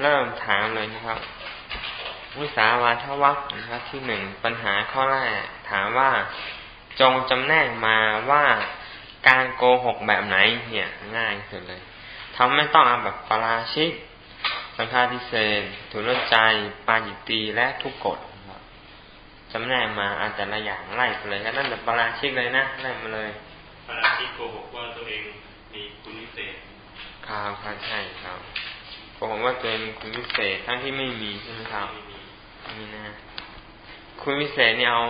เริ่มถามเลยนะครับ วิสาวาทวักนะครับที่หนึ่งปัญหาข้อแรกถามว่า จงจำแนกมาว่าการโกหกแบบไหนเนี่ยง่ายสุดเลยทำไม่ต้องเอาแบบปราชิกสังฆาทิเศษถุนใจปาจิตีและทุกกฎจำแนกมาอาจจะละอย่างไล่ไปเลยก็นั่นแบบปราชิกเลยนะไล่มาเลยปราชิกโกหกว่าตัวเองมีคุณวิเศษครับครับใช่ครับ โกหกว่าตัวเองมีคุณวิเศษทั้งที่ไม่มีใช่ไหมครับนี่นะคุณวิเศษนี่เอา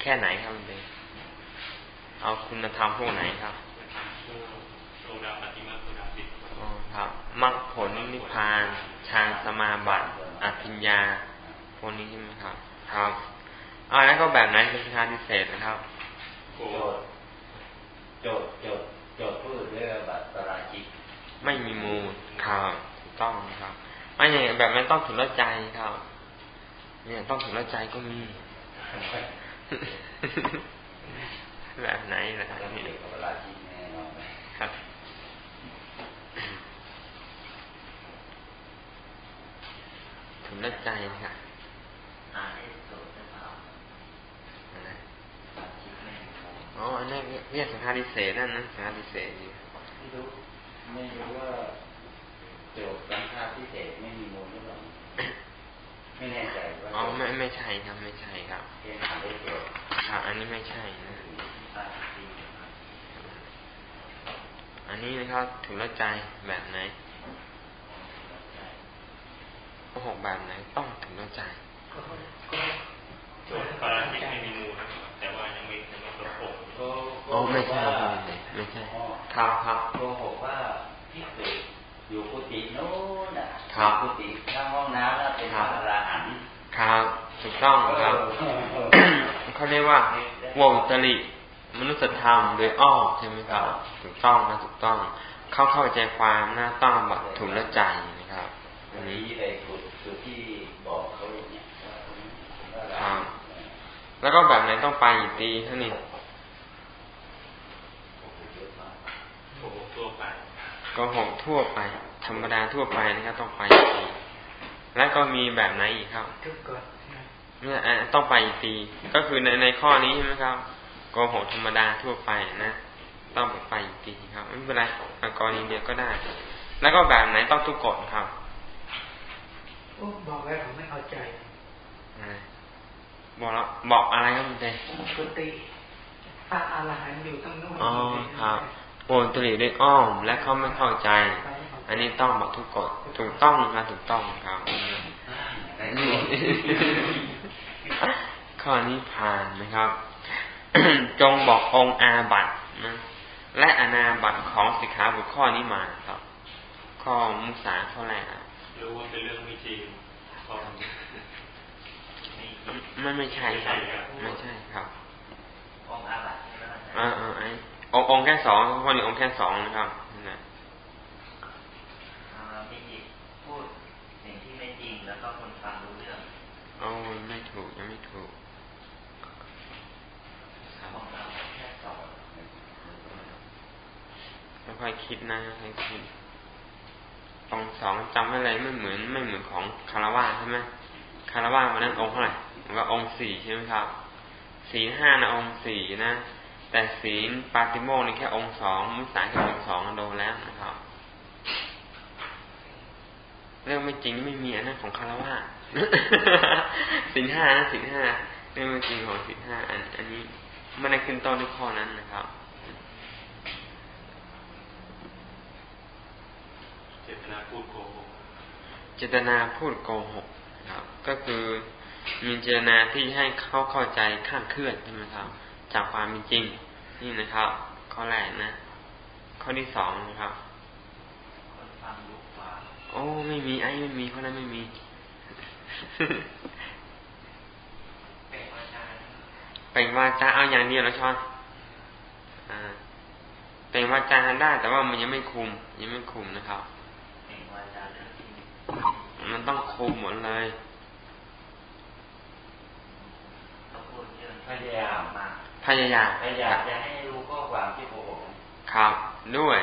แค่ไหนครับเด็กเอาคุณธรรมพวกไหนครับมาโดาปิอ๋อครับมรรคผลนิพพานฌานสมาบัติอภิญญาพวกนี้ใช่ไหมครับ ครับอาแล้วก็แบบไหนเป็นฌานพิเศษนะครับโจทย์โจทย์โจทย์โจทย์พูดเรื่องบัตรราชิกไม่มีมูลครับ ต้องครับไม่อย่างแบบนั้นต้องถึงละใจครับ เนี่ยต้องถึงละใจก็มี แบบไหนล่ะครับครับถึงละใจค่ะอ๋ออันนั้นเรียกสังฆาริเศษนั่นนะสังฆาริเศษอยู่ไม่รู้ไม่รู้ว่า โจทย์สังฆาริเศษไม่มีมูลหรือเปล่าไม่แน่ใจว่าอ๋อไม่ไม่ใช่ครับไม่ใช่ครับเรียนอ่านได้โจทย์ครับอันนี้ไม่ใช่นะอันนี้นะครับถึงละใจแบบไหนโกหกแบบไหนต้องถึงละใจโจทย์ปาราชิกไม่มีมูลแต่ว่ายังไม่ยังไม่ครบองโอ้ไม่ใช่ไม่ใช่ครับครับโกหกว่าที่สุด อยู่กุฏิโน้นอะครับกุฏิข้างห้องน้ำแล้วเป็นพระอรหันต์ครับถูกต้องครับเขาเรียกว่าโวตริมนุษยธรรมโดยอ้อมใช่ไหมครับถูกต้องนะถูกต้อง เข้าเข้าใจความน่าต้องบัดถุนละใจนะครับอันนี้ไปสุดสุดที่บอกเขาอย่างนี้ครับแล้วก็แบบไหนต้องไปอีกตีเท่านี้ ก็หกทั่วไป ธรรมดาทั่วไปนะครับต้องไปอีกตีแล้วก็มีแบบไหนอีกครับเนี่ยต้องไปอีกตีก็คือในในข้อนี้ใช่ไหมครับโกหกธรรมดาทั่วไปนะต้องไปอีกทีครับไม่เป็นไรกรณีเดียวก็ได้ แล้วก็แบบไหนต้องทุกกฎครับบอกแล้วผมไม่เข้าใจบอกแล้วบอกอะไรครับคุณเต้กุฏิพระอรหันต์อยู่ตั้งนู้นอ๋อครับ โอนตรีด้วยอ้อมและเขาไม่เข้าใจ อันนี้ต้องบอกทุกกฎถูกต้องนะถูกต้องครับข้อนี้ผ่านนะครับ จงบอกองค์อาบัตนะและอนาบัตของสิกขาบทข้อนี้มาครับ ข้อมุสาข้อแรกรู้ว่าเป็นเรื่องไม่จริงไม่ไม่ใช่ครับ ไม่ใช่ครับองอาบัตอ่าอ่าไอ้ององแค่สองข้อนี้องแค่สองนะครับนะมีพูดสิ่งที่ไม่จริงแล้วก็คนฟังรู้เรื่องโอ้ไม่ถูกยังไม่ถูกค่อยคิดนะค่อยคิดองสองจำไว้เลยไม่เหมือนไม่เหมือนของคารวะใช่ไหมคารวะวันนั้นองค์เท่าไหร่ว่าองค์สี่ใช่ไหมครับศีลห้านะองค์สี่นะ แต่ศีลปาติโมกนี่แค่องค์สองมุสาแค่องค์สองโดนแล้วนะครับ เรื่องไม่จริงไม่มีอันนั้นของคารวะศีลห้านะศีลห้าเรื่องไม่จริงของศีลห้าอัน อันนี้ไม่ได้ขึ้นต้นในข้อนั้นนะครับจตนาพูดโกหกเจตนาพูดโกหกครับ ก็คือมีเจตนาที่ให้เข้าเข้าใจข้ามเคลื่อนใช่ไหมครับ จากความเป็นจริง นี่นะครับ ข้อแรกนะ ข้อที่สองนะครับโอ้ไม่มีไอ้ไม่มีข้อนั้นไม่มีเป็นวาจาเอาอย่างเดียวแล้วชอนเป็นวาจาได้แต่ว่ามันยังไม่คุม ยังไม่คุมนะครับมันต้องคุมหมดเลยพยายามมา พยายามพยายามจะให้รู้ข้อความที่โกหกครับ ด้วย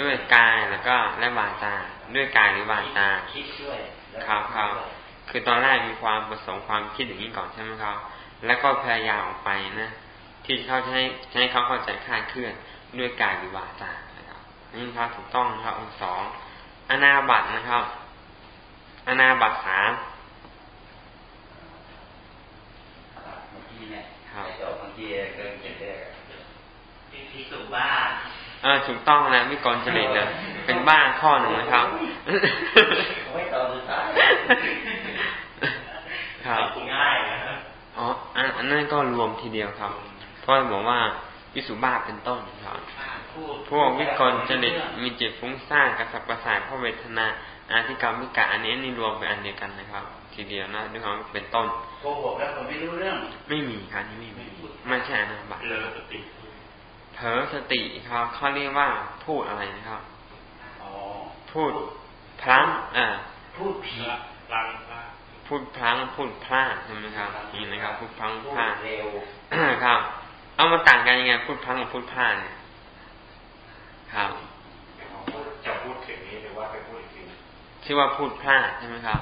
ด้วยกายแล้วก็และวาจาด้วยกายหรือวาจาคิดด้วยแล้วครับครับด้วยคือตอนแรกมีความประสงค์ความคิดอย่างนี้ก่อนใช่ไหมครับ แล้วก็พยายามออกไปนะที่เขาจะให้จะให้เขาเข้าใจคลาดเคลื่อนด้วยกายหรือวาจานะครับนี่ครับถูกต้องนะครับองค์สองอนาบัตนะครับ อนาบัตสาม เมื่อกี้เนี่ย ครับไอ้จบเมื่อกี้เกินเจ็ดเดือนพิสุบ้าเออถูกต้องนะวิกลจริตเลยเป็นบ้าข้อหนึ่งนะครับเอาไว้ตอนสุดท้ายครับง่ายนะครับอ๋ออันอันนั้นก็รวมทีเดียวครับ เพราะบอกว่าวิสุบ้าเป็นต้นครับพูดพวกวิกลจริตมีจิตฟุ้งซ่านกระสับกระส่ายเพราะเวทนาอาธิกรรมวิกะอันนี้นี่รวมเป็นอันเดียวกันนะครับ ทีเดียวนะด้วยความเป็นต้นโกหกแล้วคนไม่รู้เรื่อง ไม่มีครับนี่ไม่มีไม่ใช่อนาบัตเลอสติเผลอสติครับเขาเรียกว่าพูดอะไรนะครับอ๋อพูดพลั้งอ่าพูดผิดละลังละพูดพลั้งพูดพลาดใช่ไหมครับนี่นะครับ พูดพลั้งพูพลาดดเร็วครับ เอามาต่างกันยังไง พูดพลั้งกับพูดพลาดเนี่ยครับจะพูดถึงนี้หรือว่าไปพูดอีกทีชื่อว่าพูดพลาดใช่ไหมครับ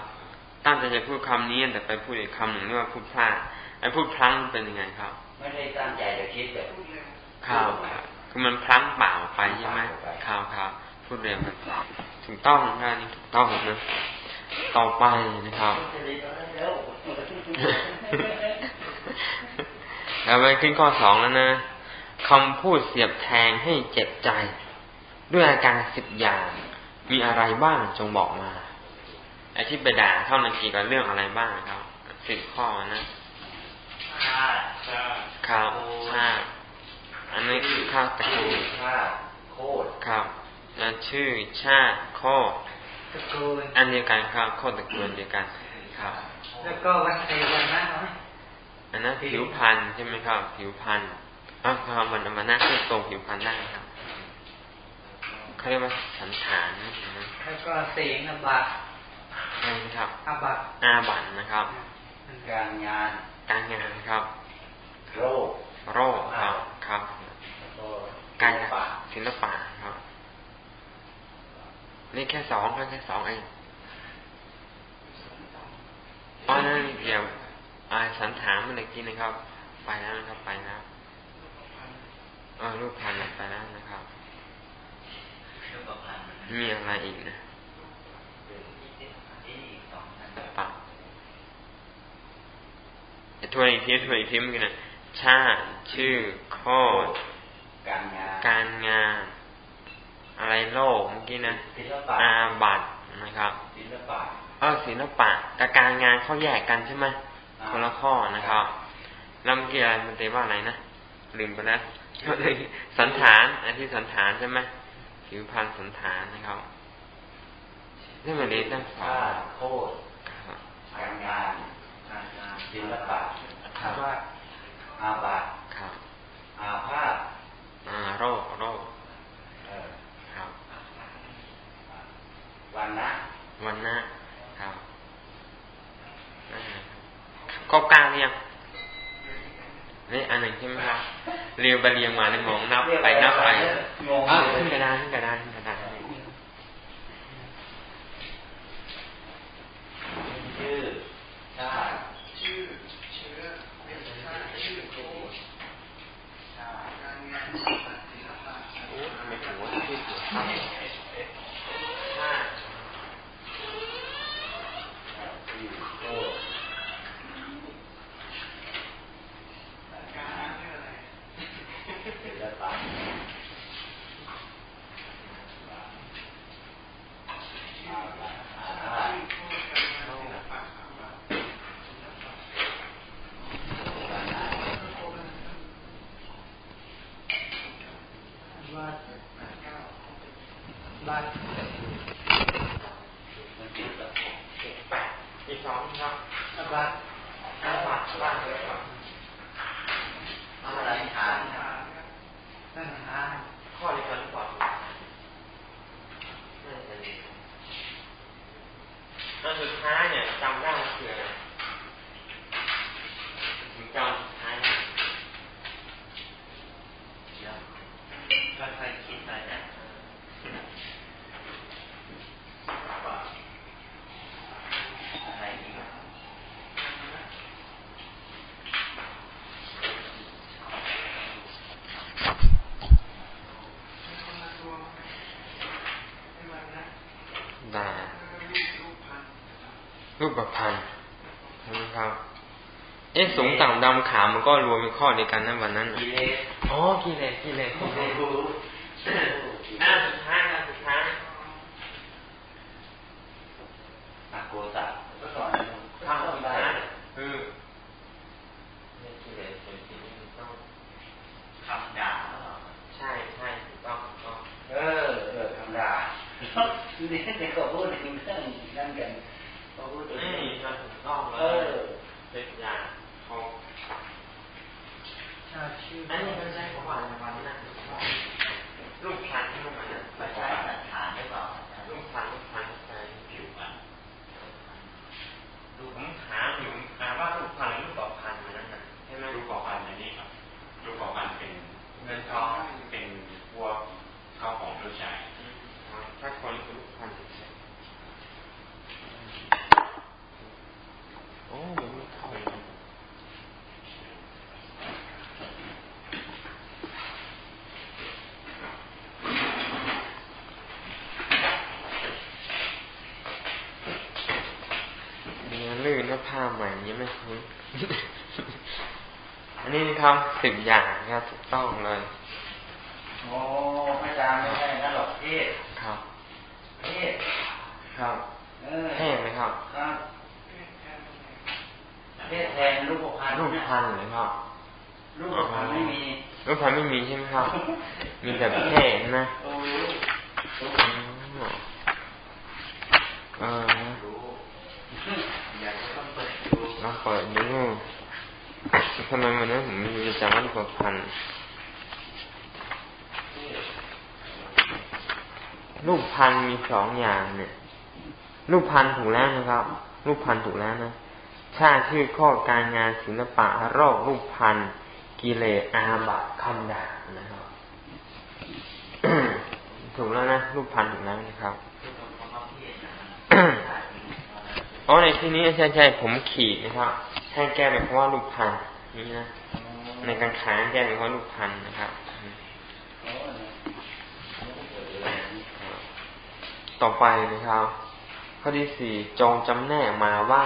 ตั้งใจจะพูดคำนี้แต่ไปพูดอีกคำหนึ่งเรียกว่าพูดพลาดไอ้พูดพลั้งเป็นยังไงครับ ไม่ได้ตั้งใจจะคิดแบบครับคือมันพลั้งเปล่าไปใช่ไหมครับครับพูดเร็วไปถูกต้องนะนี่ถูกต้องนะต่อไปนะครับแล้วเราไปขึ้นข้อสองแล้วนะคำพูดเสียบแทงให้เจ็บใจ ด้วยอาการสิบอย่าง มีอะไรบ้างจงบอกมา ไอ้ที่ไปด่าเข้านาทีกับเรื่องอะไรบ้างครับสิบข้อนะชาชาข้าวชาติอันนี้คือข้าวตะกูลชาติโคตรครับแล้วชื่อชาติโคตรตะโกนอันเดียวกันครับโคตรตระกูลเดียวกันครับ แล้วก็วันไทยวันนะเนาะอันนั้นผิวพันธุ์ใช่ไหมครับ ผิวพันธุ์อะครับมันมันน่าขึ้นตรงผิวพันธุ์ได้ครับเขาเรียกว่าสันฐานนะแล้วก็เสียงอบัต ใช่ไหมครับอบัตอาบันนะครับ การงาน การงานครับ โรค โรคครับครับแล้วก็การศิลปะศิลปะครับ นี่แค่สองครับแค่สองเองอ๋อนั่นเดี๋ยวอ่าสันฐานเมื่อกี้นะครับ ไปแล้วนะครับไปแล้วเออรูปพันธุ์ไปแล้วนะครับรูปพันธ์มีอะไรอีกนะ ที่สองพัน ปะ ทวนอีกทีทวนอีกทีเมื่อกี้นะชาติชื่อโคตรการงานการงานอะไรโลกเมื่อกี้นะอาบัตนะครับศิลปะเออศิลปะกับการงานเขาแยกกันใช่ไหมคนละข้อนะครับแล้วเมื่อกี้อะไรมันเตว่าอะไรนะลืมไปแล้วสันฐานอันที่สันฐานใช่ไหมผิวพันธ์สันฐานนะครับนี่มันเรียนตั้งสองโคตรการงาน ศิลปะครับว่าอาบัตครับอาภาพอ่าโรคโรคเออครับวันนะวันหน้าครับนั่นนะครับครบเก้าหรือยังนี่อันหนึ่งใช่ไหมครับเรียวไปเรียงมาเลยมองนับไปนับไปงงอะเลขึ้นยกระดานขึ้นกระดานขึ้นกระดานชื่อชาติ ชื่อเชื้อเป็นชาติชื่อโคตร ชาติ การงานศิลปะ ไม่ถือว่าชื่อเสียงครับห้า ชื่อโคตร การงานเรื่องอะไร ศิลปะอาบัตอาภาพ ชื่อโคตรการงานศิลปะครับว่าศิลปะ วันนะ วัด เก้า บัต มันติดกับ แปดอีกสองครับ อบัต ห้าบาทว่างเลยครับ อะไรฐาน ตั้งหา ข้อเดียวกันหรือเปล่าน่าจะดีอันสุดท้ายเนี่ยจำได้ว่าคืออะไรผมจำสุดท้ายนะ ค่อยๆคิดไปนะ ดา รูปพัน รูปประพันธ์นะครับ เอ๊ะสูงต่ำดำขาวมันก็รวมเป็นข้อเดียวกันนะวันนั้นกิเลสอ๋อกิเลสกิเลสกิเลสรู้อ่าสุดท้ายนะสุดท้ายอโกสะก็สอน ข้า ข้าว สุด ได้ ท้ายคือเนี่ยกิเลสเป็นสิ่งที่ถูกต้อง คำด่าหรือเปล่า ใช่ใช่ถูกต้องถูกต้อง เออเออธรรมดานี่เด็กก็พูดถึงเรื่องนั่นกันก็พูดถึง นี่ครับถูกต้องเล เอย อ เป็นอย่างเขา ชาชื่อ อันนี้มันใช้ของหวานวันนั้นลูกพันธุ์ที่มันมาเนี่ย ไม่ใช่สันฐานหรือเปล่าอาจารย์ ลูกพันธุ์ลูกพันธุ์ใช่ ผิวอะ ลูกผมถามอยู่ถามว่าลูกพันธุ์หรือลูกต่อพันธุ์มันนั่นน่ะใช่ไหม ลูกกอกพันในนี้ครับลูกกอกพันเป็น เงินทอง เป็นพวกข้าวของเครื่องใช้ ถ้าคนคือลูกพันธุ์เฉยโอ้มันไม่เข้าเลยมีลื่นก็ผ้าใหม่ยังไม่คุ้น อันนี้นะครับสิบอย่างนะครับถูกต้องเลยโอ้พระอาจารย์ไม่ใช่นั่นหรอกเทศครับเทศครับเออเท่ไหมครับครับเทศแทนลูกพันรูปพันธุ์เลยครับลูกพันไม่มีรูปพันธุ์ไม่มีใช่ไหมครับ มีแต่เท่นะ โอ้ อ๋อเออ รู้ อยากจะต้องเปิดดู ลองเปิดดู ทำไมวันนั้นผมจะจำว่ารูปพันธุ์รูปพันธุ์มีสองอย่างเนี่ยรูปพันธุ์ถูกแล้วนะครับรูปพันธุ์ถูกแล้วนะชาติชื่อข้อการงานศิลปะโรครูปพันธ์กิเลสอาบัตคำด่านะครับถูกแล้วนะรูปพันธุ์ถูกแล้วนะครับอ๋อในที่นี้ใช่ใช่ผมขีดนะครับให้แก้เป็นเพราะว่ารูปพันธุ์ นี่นะในการขายแก้เป็นเพราะรูปพันธุ์นะครับโอ้เนี่ยต่อไปนะครับ ข้อที่สี่จงจำแนกมาว่า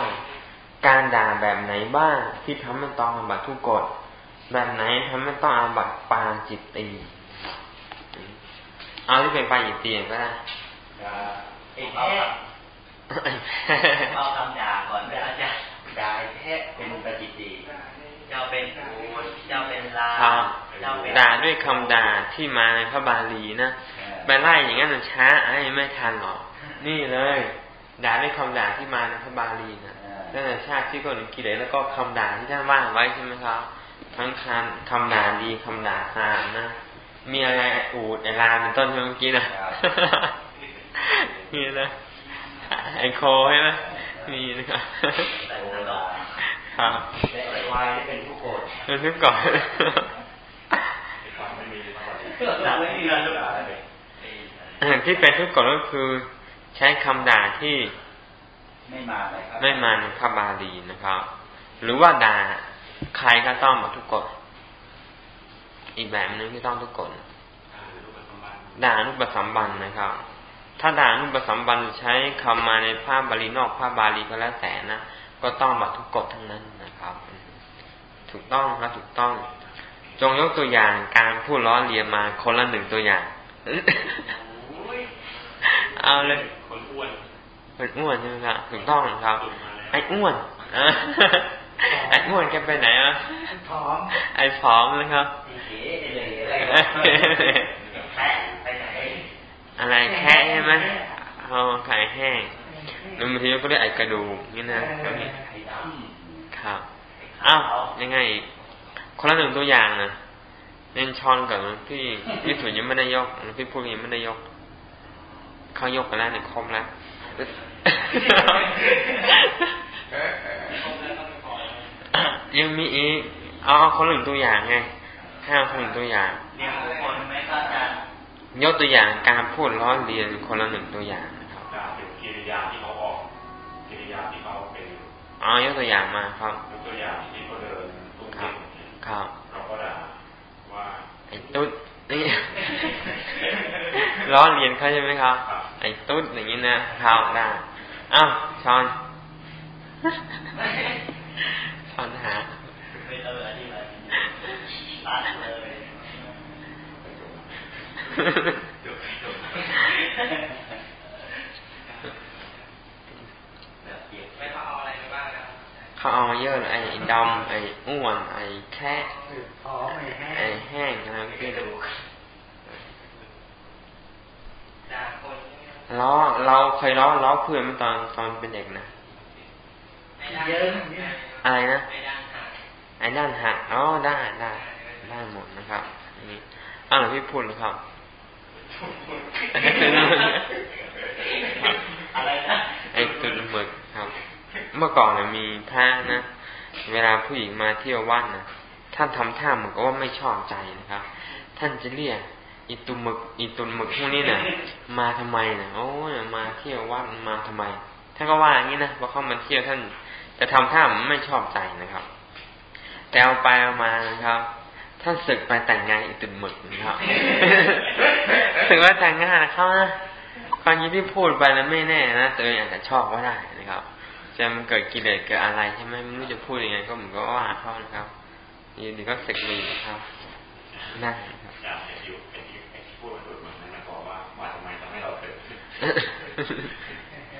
การด่าแบบไหนบ้างที่ทำให้ต้องอาบัตทุกกฎแบบไหนทำให้ต้องอาบัตปาจิตตีเอาที่เป็นปาจิตตีก็ได้ด่าไอ้แท้เอาคำด่าก่อนนะอาจารย์ด่าแท้เป็นปฏิจีเจ้าเป็นปูนเจ้าเป็นลาครับเจ้าเป็นด่าด้วยคำด่าที่มาในพระบาลีนะไปไล่อย่างนั้นมันช้าไอ้ไม่ทันหรอก นี่เลยด่าด้วยคำด่าที่มาในพระบาลีนะตั้งแต่ชาติที่ก่อนกิเลสแล้วก็คำด่าที่ท่านว่าไว้ใช่ไหมครับ ทั้งคำคำด่าดีคำด่าซามนะ มีอะไรอูดไอลาเป็นต้นใช่ไหมเมื่อกี้นะนี่นะไอโคใช่ไหมมีนะครับแต่ตลอด ครับแต่ไอ้ควายนี่เป็นผู้โกรธเริ่มก่อนไอ้ความไม่มีเท่าไหร่ด่าไม่มีเรื่องด่าเลยเอ่อที่เป็นทุกกฎก็คือ ใช้คำด่าที่ ไม่มาเลยครับไม่มาในพระบาลีนะครับ หรือว่าด่าใครก็ต้องมาทุกกฎอีกแบบหนึงที่ต้องทุกกฎอ่ารูปแบบบ้านด่าอนุปสัมบันนะครับ ถ้าด่าอนุปสัมบันใช้คำมาในภาพบาลีนอกภาพบาลีก็แล้วแต่นะ ก็ต้องบัตทุกกฎทั้งนั้นนะครับ ถูกต้องและถูกต้อง จงยกตัวอย่างการพูดล้อเลียนมาคนละหนึ่งตัวอย่างเอาเลยคนอ้วนเป็นอ้วนใช่ไหมครับถูกต้องครับ ไอ้อ้วนอะไอ้อ้วนแกไปไหนอะพร้อมไอ้ผอมนะครับไอ้เก๋ไอ้เหล่อะไรแพ้ไปไหนอะไรแค่ใช่ไหมเอาไข่แห้ง หรือบางทีก็เรียกไอ้กระดูกนี่นะไอ้ดำครับอ้าวยังไงอีกคนละหนึ่งตัวอย่างนะเล่นชอนกับพี่พี่สุนยังไม่ได้ยกพี่พูดยังไม่ได้ยกเขายกกันแล้วเนี่ยครบแล้วยังมีอีกเอาเอาคนละหนึ่งตัวอย่างไงให้เอาคนละหนึ่งตัวอย่างเรียกบุคคลไหมครับอาจารย์ยกตัวอย่างการพูดล้อเลียนคนละหนึ่งตัวอย่าง กิริยาที่เขาออกกิริยาที่เขาเป็นเอายกตัวอย่างมาครับยกตัวอย่างที่เขาเดินตุ้งครัเต้บนครับเราก็ด่าว่าไอ้ตุ๊ดนี่ล้อเลียนเขาใช่ไหมครับ ไอ้ตุ๊ดอย่างนี้นะครับได้อ้าวชอนชอนหาไม่ต้องอธิบายตัดเลย แบบเปรียบ ไม่เขาเอาอะไรมาบ้างครับ เขาเอาเยอะเลยไอ้ดำไอ้อ้วน ไอ้แค่อ๋อไม่แห้ไอ้งแห้งนะครับพี่ดูด่าคนใช่ไหมครับล้อเราเคยล้อล้อเพื่อนเมื่อตอนตอนเป็นเด็กนะไม่ได้เยอะนี่อะไรนะไม่ได้ค่ะไอ้ด้านหักอ๋อได้ได้ได้หมดนะครับอันนี้อ้าวหลวงพี่พูดนะครับอะไรนะไอ้ตุนหมึกครับ เมื่อก่อนมีพระนะเวลาผู้หญิงมาเที่ยววัดนะท่านทำท่าเหมือนกับว่าไม่ชอบใจนะครับ ท่านจะเรียกอีตุมึกอีตุนมึกพวกนี้นี่ยมาทำไมนี่ยโอ้ยมาเที่ยววัดมาทำไมท่านก็ว่าอย่างนี้นะพอเข้ามาเที่ยวท่านจะทำท่ามือนไม่ชอบใจนะครับ แต่เอาไปเอามานะครับ ท่านศึกไปแต่งงานอีตุนมึกนะครับถึงว่าแต่งงานนะเขานะความจริงที่พูดไปแล้วไม่แน่นะตัวเองอาจจะชอบก็ได้นะครับ จะมันเกิดกิเลสเกิดอะไรใช่ไหมไม่รู้จะพูดยังไงก็เหมือนก็ว่าเขานะครับอยู่ดีก็ศึกเลยนะครับได้ครับอยากเห็นอยู่เป็นที่เป็นที่พูดมาถูกเหมือนนั้นนะบอกว่ามาทำไมทำให้เราเกิด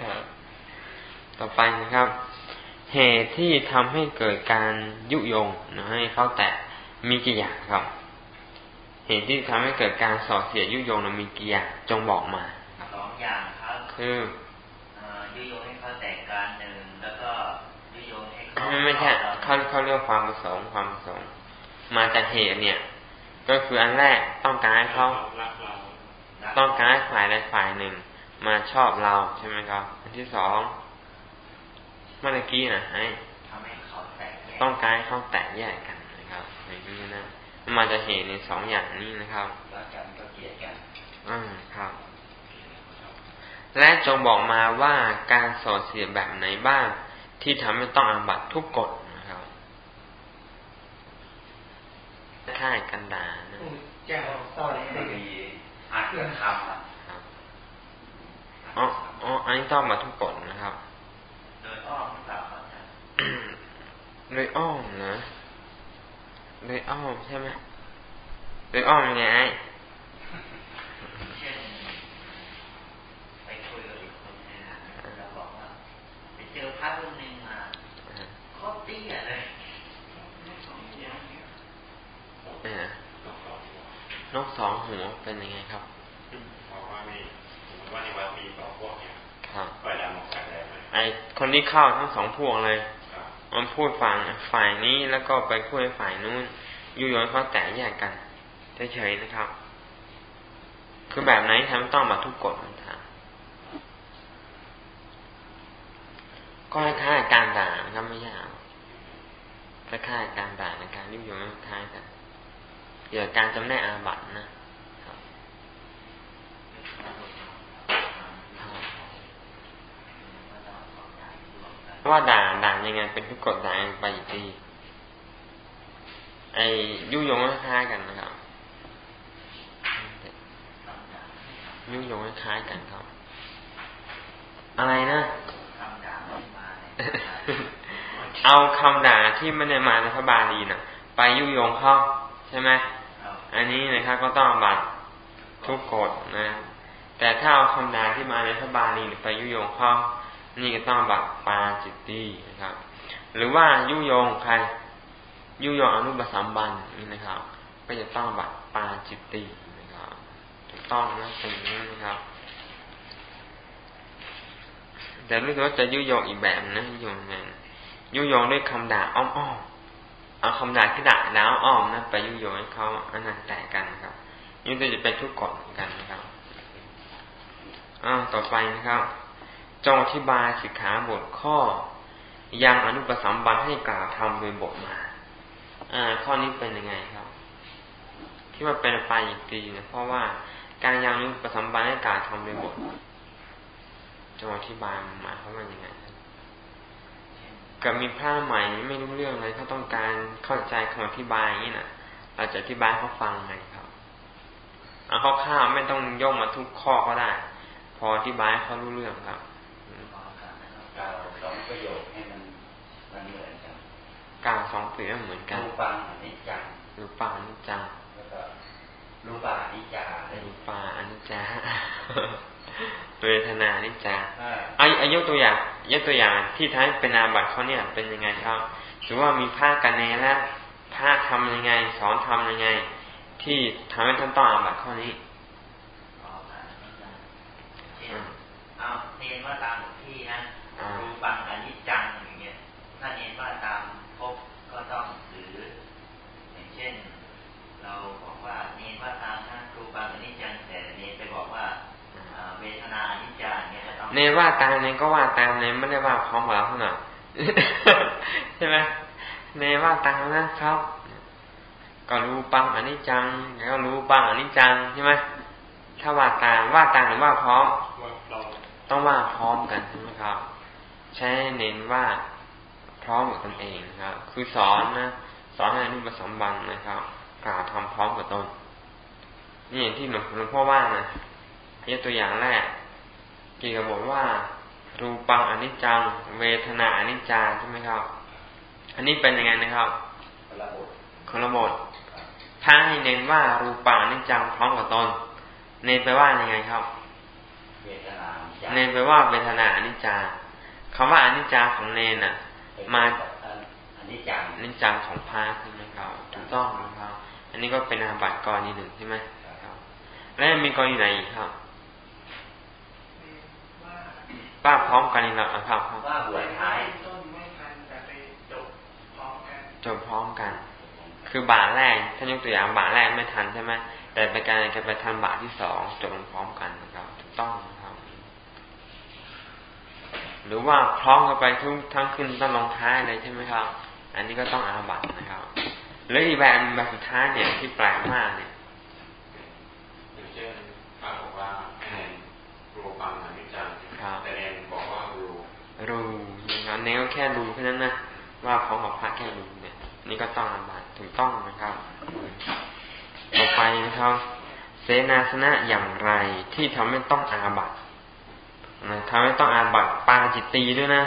ครับต่อไปนะครับ เหตุที่ทำให้เกิดการยุยงนะให้เขาแตะมีกี่อย่างครับ เหตุที่ทำให้เกิดการส่อเสียดยุยงนะมีกี่อย่างจงบอกมาสองอย่างครับ คือ เอ่อยุยงให้เขาแต่งการหนึ่งแล้วก็ยุยงให้เขา ไม่ไม่ใช่เขาเขาเรียกความประสงค์ความประสงค์มาจากเหตุเนี่ย ก็คืออันแรกต้องการให้เขารักเราต้องการให้ฝ่ายใดฝ่ายหนึ่ง มาชอบเราใช่ไหมครับ อันที่สองเมื่อกี้นะให้ทำให้เขาแตกแยกต้องการให้เขาแตกแยกกันนะครับอย่างนี้นะมันมาจากเหตุในสองอย่างนี้นะครับรักกันก็เกลียดกันอ่าครับและจงบอกมาว่าการส่อเสียดแบบไหนบ้าง ที่ทำให้ต้องอาบัตทุกกฎนะครับค่ายกันดานะปู่เจ้าสอนไม่ให้มีอัดกับคำอะครับอ๋ออ๋ออันนี้ต้องมาทุกกฎนะครับโดยอ้อมหรือเปล่าครับอาจารย์โดยอ้อมนะโดยอ้อมใช่ไหมโดยอ้อมยังไงไอ้ เช่นไปคุยกับอีกคนนึงนะแล้วบอกว่าไป เจอพระรูปหนึ่งมาโคตรเตี้ยเลยเนี่ยนกสองหัวเป็นยังไงครับเพราะว่ามีสมมติว่าในวัดมีสองพวกเนี่ยครับฝ่ายดำกับฝ่ายแดงเลยไอคนที่เข้าทั้งสองพวกเลยครับมันพูดฝั่งฝ่ายนี้แล้วก็ไปพูดให้ฝ่ายนู้นยุยงให้เขาแตกแยกกันเฉยๆนะครับ คือแบบไหนทำต้องมาทุกกฎมัน ก็คล้ายๆการด่านะครับไม่ยากคล้ายๆการด่าในการยุยงคล้ายกันเกี่ยวกับการจำแนกอาบัตนะครับว่าด่าด่ายังไงเป็นทุกกฎด่ายังไปอีกทีไอ้ยุยงคล้ายกันนะครับยุยงคล้ายกันครับ อะไรนะ เอาคำด่าที่ไม่ได้มาในพระบาลีน่ะ ไปยุยงเขาใช่ไหมอันนี้นะครับก็ต้องบัตรทุกกฎนะ แต่ถ้าเอาคำด่าที่มาในพระบาลีไปยุยงเขานี่ก็ต้องบัตรปาจิตตีนะครับ หรือว่ายุยงใคร ยุยงอนุปสัมบันนี่นะครับ ก็จะต้องบัตรปาจิตตีนะครับถูกต้องนะสิ่งนี้นะครับ แต่รู้สึกว่าจะยุยงอีกแบบนะยุยงไงยุยงด้วยคำด่าอ้อมอ้อมเอาคำด่าที่ด่าแล้วอ้อมนะไปยุยงให้เขาอันนั้นแตกกันนะครับนี่จะเป็นทุกกฎเหมือนกันนะครับอ้าวต่อไปนะครับ จงอธิบายสิกขาบทข้อ ยังอนุปสัมบันให้กล่าวทำโดยบทมา อ่า ข้อนี้เป็นยังไงครับที่ว่าเป็นไปอีกตีนะเพราะว่าการยังอนุปสัมบันให้กล่าวทำโดยบท จงอธิบายมันหมายความว่ายังไงครับกับมีพระใหม่ไม่รู้เรื่องเลยเขาต้องการเข้าใจคำอธิบายอย่างนี้นะเราจะอธิบายให้เขาฟังไงครับเอาข้าวๆไม่ต้องย่อมาทุกข้อก็ได้ พออธิบายเขารู้เรื่องครับกล่าวสองประโยคให้มันมันเหมือนกันกล่าวสองปีเหมือนกันรูปังอนิจจังหรือป่านิจจังแล้วก็รูปาอนิจจาได้หรือป่าอนิจจา เวทนานิจจาอ่าอายกตัวอย่างยกตัวอย่างที่ท้ายเป็นอาบัติเขาเนี่ยเป็นยังไงครับหรือว่ามีผ้ากันเนแล้วผ้าทำยังไง สอนทำยังไง ที่ทำให้ท่านต้องอาบัติข้อนี้ขอผ่านนิดนึงเช่นเอาเน้นว่าตามหลวงพี่นะอ่ารูปังอนิจจังอย่างเงี้ยถ้าเน้นว่าตามภพก็ต้องถืออย่างเช่น เราบอกว่าเน้นว่าตามนะรูปังอนิจจังแต่เน้นไปบอกว่าอ่าเนยว่าตามเนก็ว่าตามเนไม่ได้ว่าพร้อมกับเราเท่าไหร่ใช่ไหมเนว่าตามนะครับ ก็รู้ปังอันนี้จังแล้วก็รู้ปังอันนี้จังใช่ไหมถ้าว่าตามว่าตามหรือว่าพร้อมต้องว่าพร้อมกันใช่ไหมครับ ใช้เน้นว่าพร้อมกับตนเองครับ คือสอนนะสอนให้อนุปสมบันนะครับ กล่าวทำพร้อมกับตนนี่อย่างที่หลวงหลวงพ่อว่านะยกตัวอย่างแรก เกี่ยวกับบอกว่า รูปังอนิจจัง เวทนาอนิจจาใช่ไหมครับ อันนี้เป็นยังไงนะครับระบบคนละบทถ้าให้เน้นว่ารูปังอนิจจังพร้อมกับตนเน้นไปว่ายังไงครับเวทนาอนิจจาเนนไปว่าเวทนาอนิจจาคำว่าอนิจจาของเนนน่ะ มาอนิจจังอนิจจังของพระใช่ไหมครับถูกต้องนะครับ อันนี้ก็เป็นอาบัติกรณีหนึ่งใช่ไหมครับ แล้วยังมีกรณีไหนอีกครับ ว่า ป้าพร้อมกันนี่แหละครับครับว่าหัวท้ายต้นไม่ทันแต่ไปจบพร้อมกันจบพร้อมกัน คือบาทแรกถ้ายกตัวอย่างบาทแรกไม่ทันใช่ไหมแต่ไปการจะไปทันบาทที่สองจบพร้อมกันนะครับถูกต้องนะครับ หรือว่าพร้อมกันไปทุกทั้งขึ้นต้นลงท้ายเลยใช่ไหมครับ อันนี้ก็ต้องอาบัตนะครับหรืออีกแบบแบบสุดท้ายเนี่ยที่แปลกมากเนี่ยอย่างเช่นพระบอกว่าแอนรูปังอนิจจังครับแต่แอนบอกว่ารู รูนะครับเน้นก็แค่รูแค่นั้นนะว่าพร้อมกับพระแค่รูเนี่ยนี่ก็ต้องอาบัตถูกต้องนะครับ ต่อไปนะครับ เสนาสนะอย่างไรที่ทำให้ต้องอาบัตนะทำให้ต้องอาบัตปาจิตตีด้วยนะ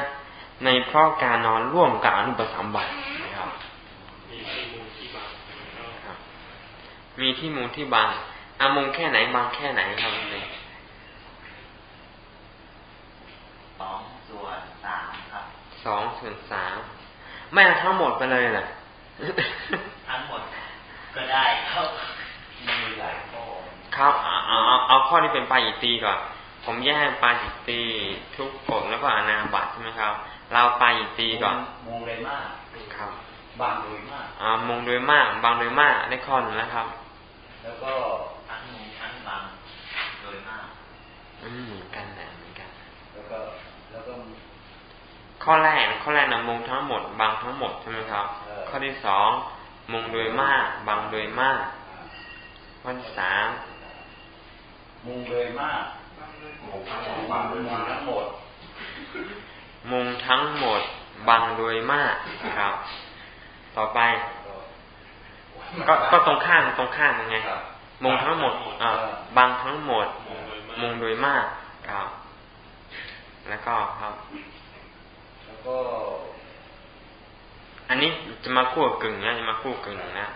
ในเพราะการนอนร่วมกับอนุปสมบัตินะครับมีที่มูลที่บางแล้วก็ครับมีที่มุงที่บางอามุงแค่ไหนบางแค่ไหนครับเลย สองส่วนสามครับ สองส่วนสามไม่เอาทั้งหมดไปเลยเหรอทั้งหมดก็ได้ครับมีหลายข้อครับเอาเอาเอาเอาข้อที่เป็นปาจิตตีก่อนผมแยกปาจิตตีทุกกฎแล้วก็อนาบัตใช่ไหมครับ เราปาจิตตีก่อนมุงเลยมากครับบางโดยมากอ่ามุงโดยมาก บางโดยมากได้ข้อหนึ่งแล้วครับ แล้วก็ทั้งมุมทั้งบางโดยมาก อืมเหมือนกันแหละเหมือนกัน แล้วก็แล้วก็ ข้อแรกข้อแรกนะมุงทั้งหมดบางทั้งหมดใช่ไหมครับเออข้อที่สองมุงโดยมากบางโดยมากอ่าข้อที่สามมุงโดยมากบางเลยหมู่พระมุของงความด้วยมาทั้งหมดมุงทั้งหมดบางโดยมากครับ ต่อไป ก็ก็ตรงข้ามตรงข้ามยังไงครับมุงทั้งหมดอ่าบางทั้งหมดมูลโดยมากมุงโดยมากครับ แล้วก็ครับแล้ว ก็อันนี้จะมาคู่กับกึ่งนะจะมาคู่กับกึ่งนะ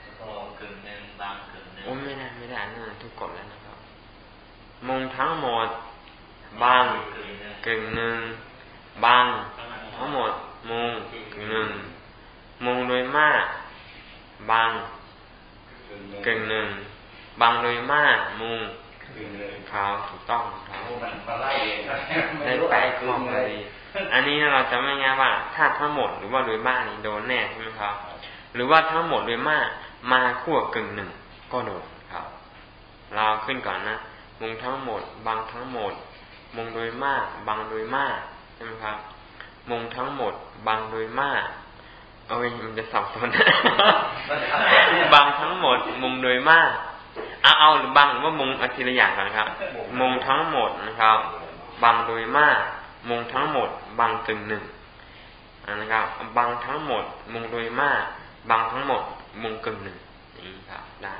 แล้วก็ก็กึ่งหนึ่งบางกึ่งหนึ่งโอ้ไม่ได้ไม่ได้อันนั่นทุกกฎแล้วนะครับมุงทั้งหมดบางกึ่งหนึ่งกึ่งหนึ่งบางทั้งหมดมุงกึ่งหนึ่งมุงโดยมากบางกึ่งหนึ่งกึ่งหนึ่งบางโดยมากมุง กึ่งหนึ่งครับถูกต้องครับโอ้มันมาไล่เองครับได้แปะข้อพอดีอันนี้เราจะไม่ง่ายว่าถ้าทั้งหมดหรือว่าโดยมากนี่โดนแน่ใช่ไหมครับ หรือว่าทั้งหมดโดยมากมาคู่กับกึ่งหนึ่งก็โดนครับ เราขึ้นก่อนนะมุงทั้งหมด บางทั้งหมด มุงโดยมาก บางโดยมากใช่ไหมครับ มุงทั้งหมด บางโดยมากเอ้ยมันจะสับสนบางทั้งหมด มุงโดยมาก เอาเอาหรือบางหรือว่ามุงอาทีละอย่างก่อนครับมุงทั้งหมดนะครับ บางโดยมากมุงทั้งหมด บางกึ่งหนึ่งอ่านะครับ บางทั้งหมดมุงโดยมาก บางทั้งหมดมุงกึ่งหนึ่งอย่างนี้ครับได้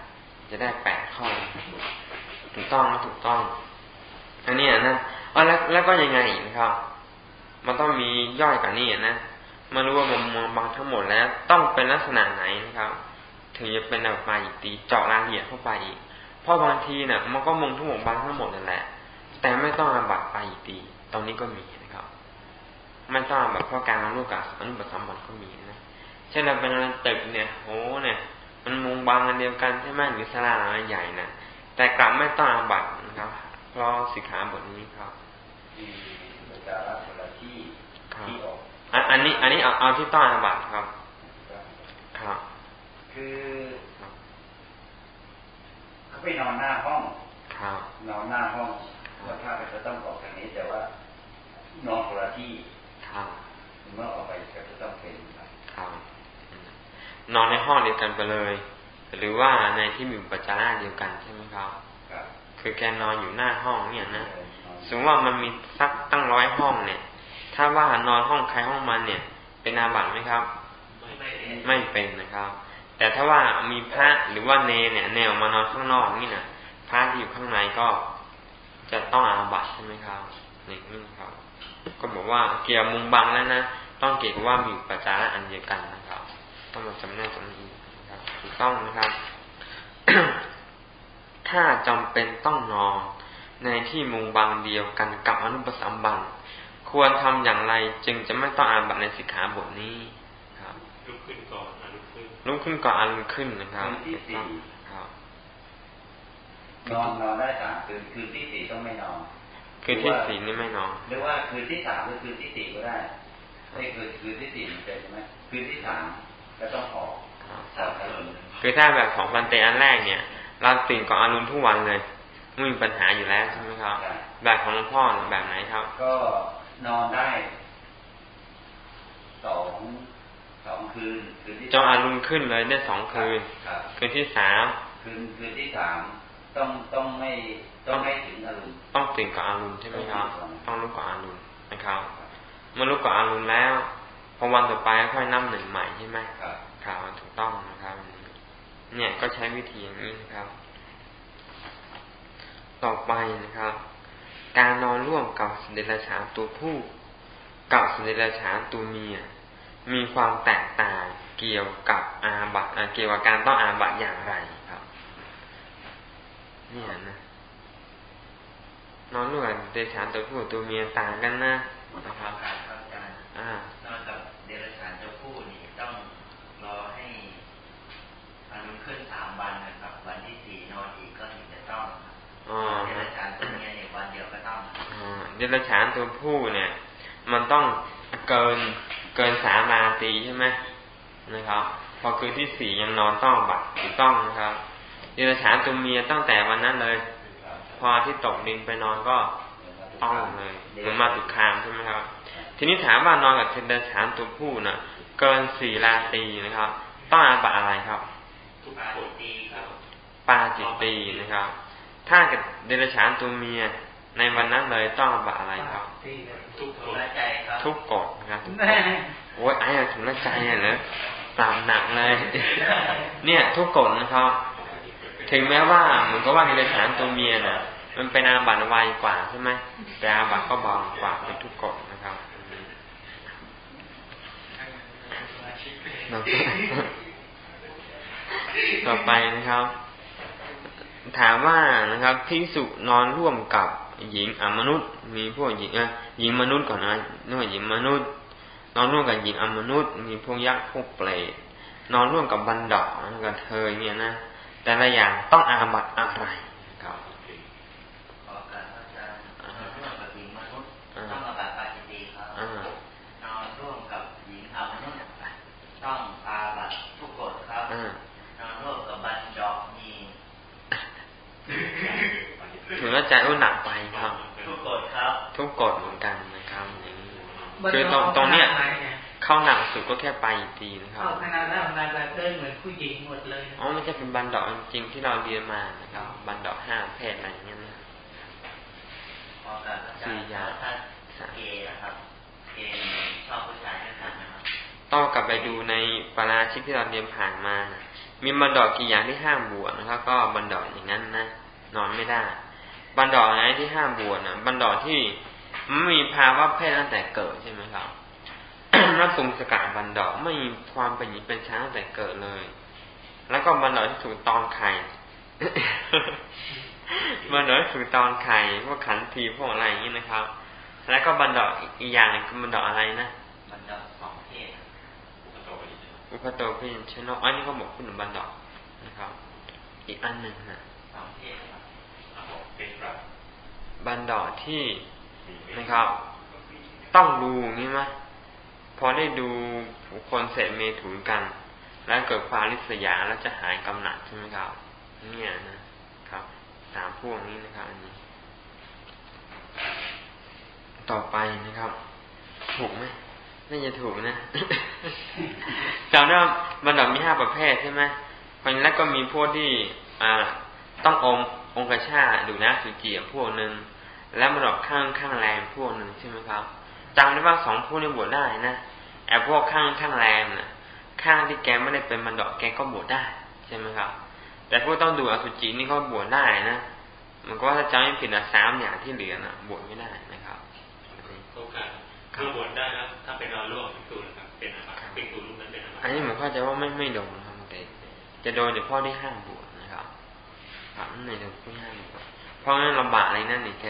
จะได้แปดข้อถูกต้องนะถูกต้องอันนี้นะอ๋อแล้วแล้วก็ยังไงอีกนะครับ มันต้องมีย่อยกว่านี้นะมารู้ว่ามุมมองบางทั้งหมดแล้ว ต้องเป็นลักษณะไหนนะครับ ถึงจะเป็นออกมาอีกตีเจาะรายละเอียดเข้าไปอีกเพ ราะบางทีเนี่ยมันก็มุงทั้งหมดบางทั้งหมดนั่นแหละ แต่ไม่ต้องอาบัตไปอีกตีตรงนี้ก็มีนะครับ ไม่ต้องแบบเพราะการรูปกับอนุบัติสัมบัติก็มีนะเช่นเราเป็นตึกเนี่ยโอ้เนี่ย มันมุงบางอันเดียวกันใช่ไหมหรือสลาหลังใหญ่นะแต่กลับไม่ต้องอาบัตนะครับเพราะสิกขาบทนี้ครับที่ประจาระคนละที่ครับที่ออกอันอันนี้ อันนี้เอาเอาที่ต้องอาบัตครับ ครับ คือเขา ไปนอนหน้าห้องครับนอนหน้าห้องว่าถ้าก็จะต้องออกทางนี้ แต่ว่านอนคนละที่ครับเมื่อออกไปก็จะต้องเป็นครับครับอืมนอนในห้องเดียวกันไปเลย หรือว่าในที่มีอุปจาระเดียวกันใช่ไหมครับครับคือแกนอนอยู่หน้าห้องเนี่ยนะเออนอนสมมติว่ามันมีสักตั้งร้อยห้องเนี่ย ถ้าว่านอนห้องใครห้องมันเนี่ย เป็นอาบัติไหมครับ ไม่เป็นไม่เป็นนะครับ แต่ถ้าว่ามีพระหรือว่าเนเนี่ยแนวมานอนข้างนอกนี่นะพระที่อยู่ข้างในก็จะต้องอาบัตใช่ไหมครับนี่นี่ครับ ก็บอกว่าเกี่ยวมุมบังแล้วนะต้องเกี่ยวกับว่ามีปัจจาระอันเดียวกันนะครับ ต้องมาจำแนกตรงนี้นะครับถูกต้องนะครับ ถ้าจำเป็นต้องนอนในที่มุงบังเดียวกันกับอนุปสัมบันควรทำอย่างไรจึงจะไม่ต้องอาบัตในสิกขาบทนี้ครับ ลุกขึ้นก่อนอะ ลุกขึ้นลุกขึ้นก่อนอารุณขึ้นนะครับคืนที่สี่ครับนอนนอนได้สามคืนคืนที่สี่ต้องไม่นอนคือที่สี่นี่ไม่นอนหรือว่าคืนที่สามหรือคืนที่สี่ก็ได้ไม่คืนคืนที่สี่มันเป็นใช่ไหมคืนที่สามก็ต้องออกครับสามคืนคือถ้าแบบของปันเตอันแรกเนี่ยเราตื่นก่อนอารุณทุกวันเลยไม่มีปัญหาอยู่แล้วใช่ไหมครับ แบบของหลวงพ่อแบบไหนครับ ก็นอนได้สอง สองคืนคืนที่จองอารุณขึ้นเลยได้สองคืนครับคืนที่สามคืนคืนที่สามต้องต้องไม่ต้องไม่ถึงอรุณต้องตื่นก่อนอารุณใช่ไหมครับ ต้องตื่นก่อนต้องลุกก่อนอารุณนะครับเมื่อลุกก่อนอารุณแล้วพอวันต่อไปค่อยนับหนึ่งใหม่ใช่ไหมครับครับถูกต้องนะครับ เนี่ยก็ใช้วิธีอย่างนี้นะครับ ต่อไปนะครับ การนอนร่วมกับสตว์เดรัจฉานตัวผู้กับสตว์เดรัจฉานตัวเมีย มีความแตกต่างเกี่ยวกับอาบัตอ่าเกี่ยวกับการต้องอาบัตอย่างไรครับเนี่ยนะนอนร่วมกับเดรัจฉานตัวผู้กับตัวเมียต่างกันนะนะคครัรับบการเข้าใจอ่านอกจากเดรัจฉานเจ้าผู้นี่ต้องรอให้อารุณขึ้นสามวันนะครับ วันที่สี่นอนอีกก็ถึงจะต้องอ๋อเดรัจฉานตัวเมียเนี่ยวันเดียวก็ต้องอ่าเดรัจฉานตัวผู้เนี่ย มันต้องเกินเกินสามราตรีใช่ไหมนะครับ พอคืนที่สี่ยังนอนต้องบัตรถูกต้องนะครับเดรัจฉานตัวเมียตั้งแต่วันนั้นเลย พอที่ตกดินไปนอนก็ต้องเลยเหมันมาตุคามใช่ไหมครับ ทีนี้ถามว่านอนกับเดรัจฉานตัวผู้น่ะ เกินสี่ราตรีนะครับ ต้องอาบัตอะไรครับทุกปาคนจิตีครับปาจิตตีนะครับ ถ้ากับเดรัจฉานตัวเมีย ในวันนั้นเลยต้องอาบัตอะไรครับที่เลยทุกคตันวใจครับทุกกฎนะครับทุกกแม่ฎโอ้ยไอ้ถึงละใจอะเนอะปรับหนักเลย เนี่ย ทุกกฎนะครับ ถึงแม้ว่าเหมือนกับว่าในเดรัจฉานตัวเมียน่ะ มันเป็นอาบัตไวกว่าใช่ไหมแต่อาบัตก็เบากว่าเป็นทุกกฎนะครับต่อไปต่อไปนะครับ ถามว่านะครับพิสุนอนร่วมกับ หญิงอมนุษย์ มีพวกหญิงอะหญิงมนุษย์ก่อนนะนวดหญิงมนุษย์ นอนร่วมกับหญิงอมนุษย์ มีพวกยักษ์พวกเปรตนอนร่วมกับบันดากับเธอเนี่ยนะแต่ละอย่างต้องอาบัตอะไรครับ ขอการเข้าใจนอนร่วมกับหญิงมนุษย์ต้องอาบัติปาจิตีครับ อ่าน อนร่วมกับหญิงอามนุษย์ต้องอาบัติทุกกฎครับ อ่าน อนร่วมกับบันดอกมี ถือว่าใจอ้วนหนักไปครับ ทุกกฎครับ ทุกกฎเหมือนกันนะครับอย่างนี้มันคือตรงตรงเนี้ยอาขนาดไหเนี่ยเข้าหนักสุดก็แค่ไปอีกทีนะครับเอาขนาดนั้นขนาดแบบเดินเหมือนผู้หญิงหมดเลยอ๋อไม่ใช่เป็นบันดอกจริงๆที่เราเรียนมานะครับ บันดอกห้าเพศอะไรอย่างเงี้ยนะขอการเข้าใจสี่อย่างถ้าเกย์นะครับเกย์ชอบผู้ชายด้วยกันนะครับต้องกลับไปดูในปาราชิกที่เราเรียนผ่านมานะมีบันดอกกี่อย่างที่ห้ามบวชนะครับ ก็บันดอกอย่างนั้นนะนอนไม่ได้ บันดอกไหนที่ห้ามบวชนะบันดอกที่ไม่มีภาวะเพศตั้งแต่เกิดใช่ไหมครับนักสุงสกัดบันดอกไม่มีความเป็นหญิงเป็นชายตั้งแต่เกิดเลย แล้วก็บันดอกที่ถูกตอนไข่บันดอกที่ถูกตอนไข่พวกขันทีพวกอะไรอย่างนี้นะครับ แล้วก็บันดอกอีกอย่างนึงคือบันดอกอะไรนะบันดอกสองเพศอุปโตพินชนอันนี้เขาบอกคุณบันดอกนะครับ อีกอันหนึ่งนะสองเพศครั บเป็นแบบบันดอกที่นะครับ ต้องดูงี้ไหมพอได้ดูคนเสร็จเมถุนกัน แล้วเกิดความริษยาแล้วจะหายกำหนัดใช่ไหมครับ เนี่ยนะครับสามพวกนี้นะครับอันนี้ ต่อไปนะครับ ถูกไหมน่าจะถูกนะจำได้ว่าบันดอกมีห้าประเภทใช่ไหมคนแล้วก็มีพวกที่ อ่า ต้ององค์ องคชาดูนะสุจีพวกหนึ่งแล้วบันดอกข้างข้างแรงพวกหนึ่งใช่ไหมครับจำได้ว่าสองพวกนี้บวชได้นะไอ้พวกข้างข้างแรงนะ่ะ ข้างที่แกไม่ได้เป็นบันดอกแกก็บวชได้ใช่ไหมครับ แต่พวกต้องดูอสุจินี่ก็บวชได้นะมันก็ถ้าจำไม่ผิดนะสามอย่างที่เหลือนะบวชไม่ได้นะครับโอกาสคือบวชได้แล้วถ้าเป็นเราล่วงพิกตูนะครับเป็นอาบัติพิกตูรูปนั้นเป็นอาบัติอันนี้ผมเข้าใจว่าไม่ไม่โดนนะครับแต่จะโดนเฉพาะที่ห้ามบวชนะครั บครับนั่นในเรื่องที่ห้ามบวชเพราะงั้นลำบากอะไรนั่นนี่แก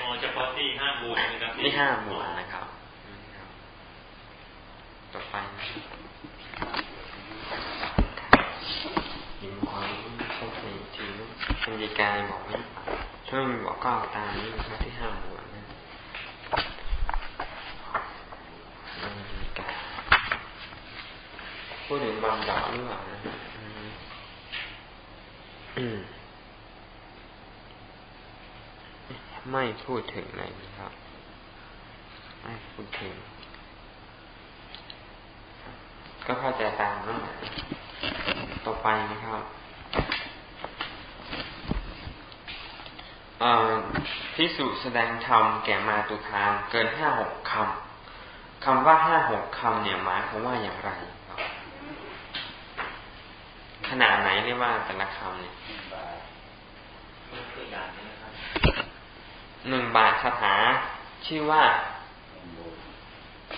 อ๋อเฉพาะที่ห้ามบวชนะครับที่ห้ามบวชนะครับอืมครับต่อไปนะครับมีความรู้เข้าใจทีนะอันดีกายบอกไหมถ้าไม่มีบอกก็เอาตามนี้นะครับที่ห้ามบวชนะอันดีกายพูดถึงบางดอกหรือเปล่านะอืมอืม ไม่พูดถึงเลยนะครับ ไม่พูดถึง ก็เข้าใจตามนั่นแหละต่อไปนะครับพิสุแสดงธรรมแก่มาตุคามเกินห้าหกคำคำว่าห้าหกคำเนี่ยหมายความว่าอย่างไร ขนาดไหนเรียกว่าแต่ละคำเนี่ยบาทยกตัวอย่างนี้นะครับหนึ่งบาทคาถาชื่อว่า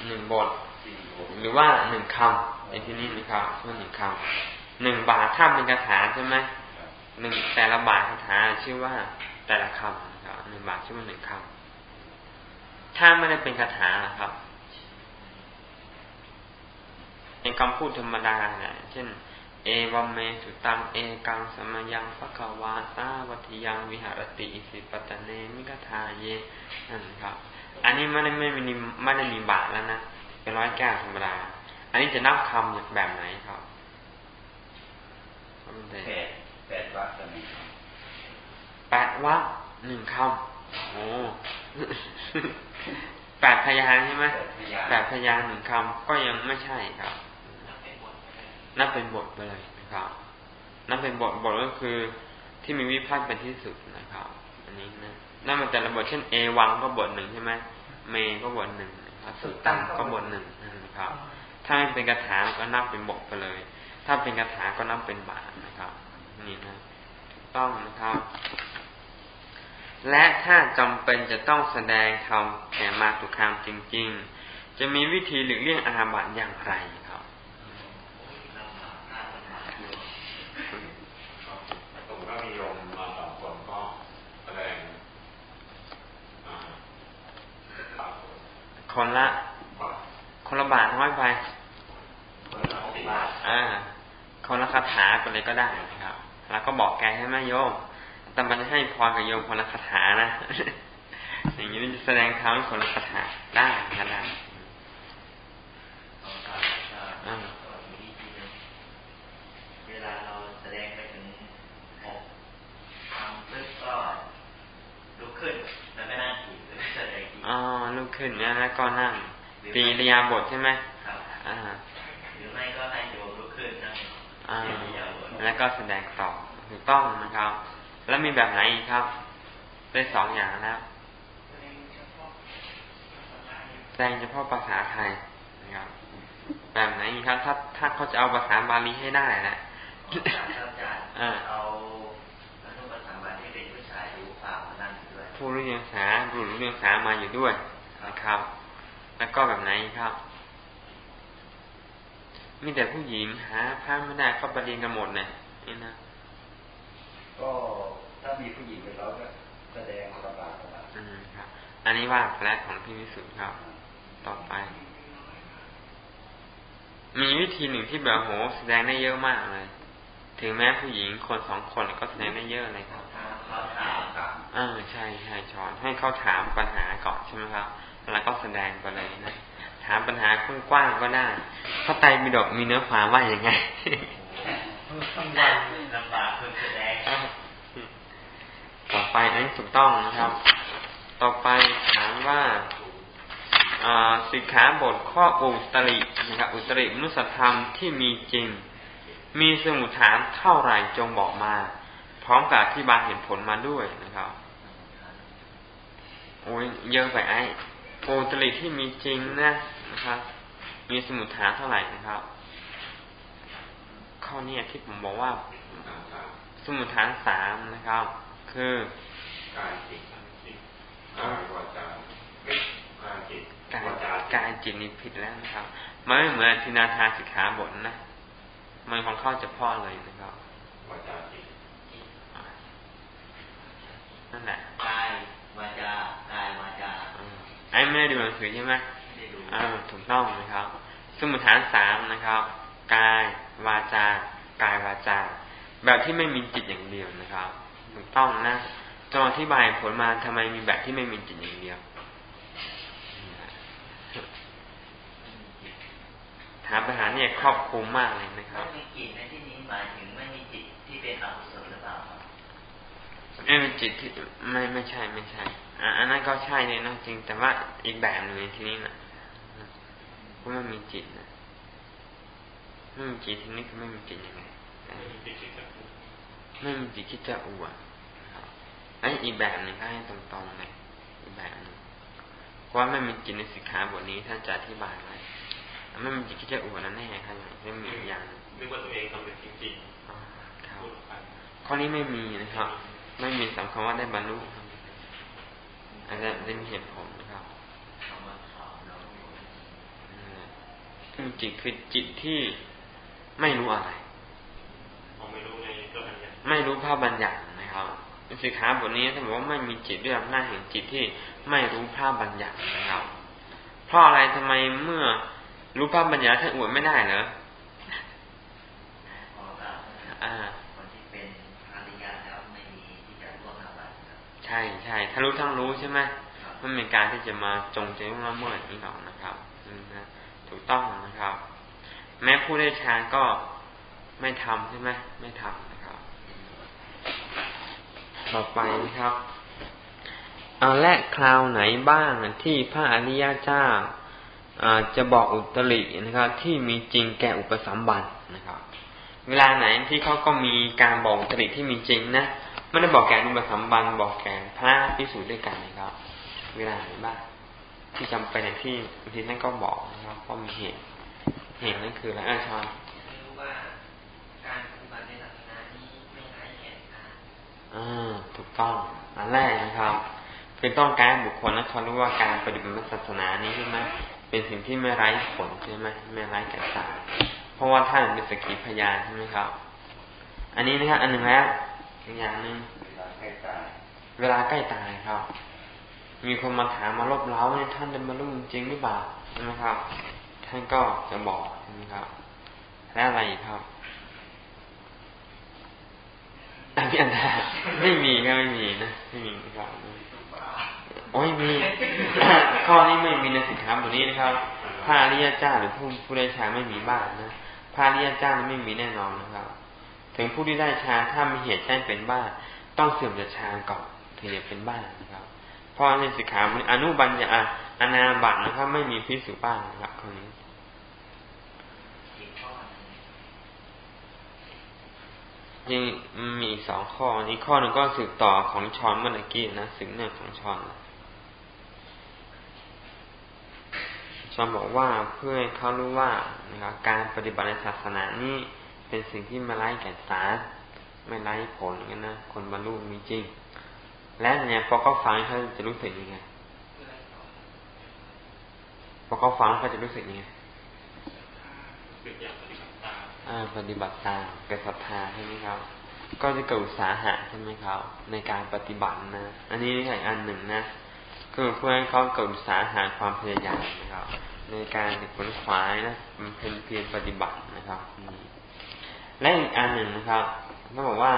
หนึ่งโบสถ์หนึ่งบทสี่โบสถ์หรือว่าหนึ่งคำในที่นี้นะครับชื่อว่าหนึ่งคำหนึ่งบาทถ้าเป็นคาถาใช่ไหมครับหนึ่งแต่ละบาทคาถาชื่อว่าแต่ละคำนะครับหนึ่งบาทชื่อว่าหนึ่งคำถ้าไม่ได้เป็นคาถาล่ะครับเป็นคำพูดธรรมดาเนี่ยเช่น เอวัมเมสุตังเอกังสมยังฟักวาสาวัติยังวิหารติอิสิปตะเนมิกทาเยนั่นครับ อันนี้ไม่ได้ไม่มีไม่ได้มีบาทแล้วนะเป็นร้อยแก้วธรรมดา อันนี้จะนับคำแบบไหนครับแปดแปดวัดกันหนึ่งคแปดวักหนึ่งคำโอ้แปดพยานใช่ไหมำแปดพยานแปดพยานหนึ่งคำก็ยังไม่ใช่ครับ นับเป็นบทไปเลยนะครับ นับเป็นบทบทก็คือที่มีวิพากษ์เป็นที่สุดนะครับ อันนี้นะนั่นมันแต่ละบทเช่นเอวังก็บทหนึ่งใช่ไหมเมก็บทหนึ่งนะครับสุตตังก็บทหนึ่งนะครับ ถ้าไม่เป็นคาถาก็นับเป็นบทไปเลย ถ้าเป็นคาถาก็นับเป็นบาทนะครับ นี่นะต้องนะครับ และถ้าจำเป็นจะต้องแสดงธรรมแก่มาตุคามจริง ๆ จะมีวิธีหลีกเลี่ยงอาบัติอย่างไรครับ สมมติว่ามีโยมมาสองคนก็แสดงอ่าปากคนละปากคนละบาทน้อยไปคนละสิบบาทอ่าคนละคาถาไปเลยก็ได้นะครับ แล้วก็บอกแกให้แม่โยม แต่มันจะให้พรกับโยมคนละคาถานะ อย่างนี้จะแสดงธรรมคนละคาถาได้นะได้ ของการจะ อ่า สอนวิธีหนึ่งเวลาเราแสดงไปถึงหกคำปึ๊บก็ลุกขึ้น แล้วก็นั่งอีกแล้วก็แสดงอีก อ๋อลุกขึ้นนะ แล้วก็นั่งปีริยาบทใช่ไหมครับอ่าหรือไม่ก็ให้โยมลุกขึ้นนั่งอ่าเรียนบทแล้วก็แสดงต่อถูกต้องนะครับ แล้วมีแบบไหนอีกครับได้สองอย่างแล้วแสดงเฉพาะภาษาไทยแสดงเฉพาะภาษาไทยนะครับแบบไหนครับ ถ้าถ้าเขาจะเอาภาษาบาลีให้ได้นะอาเอาอนุปสัมบัติที่เป็นผู้ชายรู้ความมานั่งอยู่ด้วยผู้รู้เรียนภาษาผู้รู้เรียนภาษามาอยู่ด้วยนะ ครับ แล้วก็แบบไหนครับ มีแต่ผู้หญิงหาพระไม่ได้ก็ประเด็นกันหมดเลยนี่นะ ก็ถ้ามีผู้หญิงไปแล้วก็แสดงระบาดระบาดอืมครับ อันนี้ว่าแปลของพี่วิสุทธ์ครับ ต่อไป มีวิธีหนึ่งที่แบบโหแสดงได้เยอะมากเลยถึงแม้ผู้หญิงคนสองคนก็แสดงได้เยอะเลยครับเขาถามอ่าใช่ใช่ชอนให้เขาถามปัญหาก่อนใช่ไหมครับ แล้วก็แสดงไปเลยนะถามปัญหากว้างๆก็ได้พระไตรปิฎกมีเนื้อความว่าอย่างไงต้องวันลำบากคนแสดงต่อไปอันนี้ถูกต้องนะครับ ต่อไปถามว่าสิกขาบทข้ออุตรินะครับ อุตริมนุสธรรมที่มีจริง มีสมุทฐานเท่าไหร่จงบอกมา พร้อมกับอธิบายเหตุผลมาด้วยนะครับ โอ้ยเยอะไปไอ้ อุตริที่มีจริงนะนะครับ มีสมุทฐานเท่าไหร่นะครับ ข้อนี้ที่ผมบอกว่า สมุทฐานสามนะครับ คือกายจิตจิตกายวาจาเอ้ยกายจิตกายวาจากายจิตนี่ผิดแล้วนะครับมันไม่เหมือนทินาทาสิกขาบทนะมันของเข้าเฉพาะเลยนะครับวาจาจิตนั่นแหละกายวาจากายวาจาอืม ไอ้ไม่ได้ดูหนังสือใช่ไหมไม่ได้ดูอ่าถูกต้องนะครับ สมุทฐานสามนะครับ กาย วาจา กายวาจา แบบที่ไม่มีจิตอย่างเดียวนะครับ ถูกต้องนะจงอธิบายผลมาทำไมมีแบบที่ไม่มีจิตอย่างเดียว ถามปัญหาเนี่ยครอบคลุมมากเลยนะครับไม่มีจิตในที่นี้หมายถึงไม่มีจิตที่เป็นอกุศลหรือเปล่าครับไม่เป็นจิตที่ไม่ไม่ใช่ไม่ใช่ อะอันนั้นก็ใช่เลยนะจริง แต่ว่าอีกแบบหนึ่งในที่นี้นะเพราะมันมีจิตนะไม่มีจิตที่นี่คือไม่มีจิตยังไงไม่มีจิตคิดจะพูดไม่มีจิตคิดจะอวดครับอันนี้อีกแบบหนึ่งก็ให้ตรงๆเลยอีกแบบหนึ่งเพราะว่าไม่มีจิตในสิกขาบทนี้ท่านจะอธิบายไว้ไม่มีจิตคิดจะอวดนั่นแน่ครับไม่มีอีกอย่างหนึ่งนึกว่าตัวเองทำเป็นจริงอ๋อครับๆพูดไปข้อนี้ไม่มีนะครับ ไม่มีสำคัญว่าได้บรรลุครับ อาจจะได้มีเหตุผลนะครับคำว่าถามแล้วอืมจิตคือจิตที่ไม่รู้อะไรผมไม่รู้ในตัวอันยังไม่รู้ภาพบัญญัตินะครับสิกขาบทนี้ท่านบอกว่าไม่มีจิตด้วยอำนาจแห่งจิตที่ไม่รู้ภาพบัญญัตินะครับ เพราะอะไรทำไมเมื่อรู้ภาพบัญญัติท่านอวดไม่ได้เหรอพอกับอ่า คนที่เป็นอริยะแล้วไม่มีที่จะร่วมอาบัติครับ ใช่ใช่ถ้ารู้ทั้งรู้ใช่ไหมมันเป็นการที่จะมาจงใจละเมิดนี้หรอกนะครับนะถูกต้องนะครับ แม้ผู้ได้ฌานก็ไม่ทำใช่ไหมไม่ทำนะครับ ต่อไปนะครับเอาและคราวไหนบ้างที่พระอริยเจ้าอาจะบอกอุตรินะครับ ที่มีจริงแก่อุปสัมบัตินะครับ เวลาไหนที่เขาก็มีการบอกอุตริที่มีจริงนะ ไม่ได้บอกแก่อุปสัมบันบอกแก่พระพิสูจน์ด้วยกันนะครับ เวลาไหนบ้างที่จำเป็นอย่างที่บางทีนั่นก็บอกนะครับก็มีเหตุเหตุนั่นคืออะไรอาชอนไม่รู้ว่าการปฏิบัติในศาสนานี้ไม่ร้ายแก่การอ่าถูกต้องอันแรกนะครับคือต้องการให้บุคคลนั้นเขารู้ว่าการปฏิบัติศาสนานี้ใช่ไหมเป็นสิ่งที่ไม่ไร้ผลใช่ไหมไม่ไร้แก่สารเพราะว่าท่านเป็นสกขีพยานใช่ไหมครับ อันนี้นะครับอันหนึ่งแล้ว อีกอย่างหนึ่งเวลาใกล้ตายเวลาใกล้ตายครับ มีคนมาถามมาลบเล้าเนี่ยท่านได้บรรลุจริงหรือเปล่าใช่ไหมครับ ท่านก็จะบอกใช่ไหมครับและอะไรอีกครับอันนี้อันใดไม่มีก็ไม่มีนะไม่มีครับโอ้ยมีข้อนี้ไม่มีในสินค้าบทนี้นะครับพระอริยเจ้าหรือผู้ผู้ได้ฌานไม่มีบ้านนะพระอริยเจ้านี่ไม่มีแน่นอนนะครับ ถึงผู้ที่ได้ฌานถ้ามีเหตุใช้เป็นบ้า ต้องเสื่อมจากฌานก่อนถึงจะเป็นบ้านะครับ เพราะในสิกขาอนุบัญญัติอนาบัตนะครับ ไม่มีพิสุบ้างนะครับคนนี้ยังมีอีกสองข้อ อีกข้อหนึ่งก็สืบต่อของชอนเมื่อกี้นะสืบเนื่องของชอนชชอนบอกว่าเพื่อให้เขารู้ว่านะครับการปฏิบัติในศาสนานี้ เป็นสิ่งที่ไม่ไร้แก่นสารไม่ไร้ผลกันนะคนบรรลุมีจริง และเนี่ยพอเขาฟังเขาจะรู้สึกยังไงพอเขาฟังเขาจะรู้สึกยังไงเป็นอย่างปฏิบัติตามอ่าปฏิบัติตามเกิดศรัทธาใช่ไหมครับ ก็จะเกิดอุตสาหะใช่ไหมครับ ในการปฏิบัตินะ อันนี้อีกอันหนึ่งนะคือเพื่อให้เขาเกิดอุตสาหะความพยายามนะครับ ในการขวนขวายนะมันเป็นเพียรปฏิบัตินะครับ และอีกอันหนึ่งนะครับเขาบอกว่า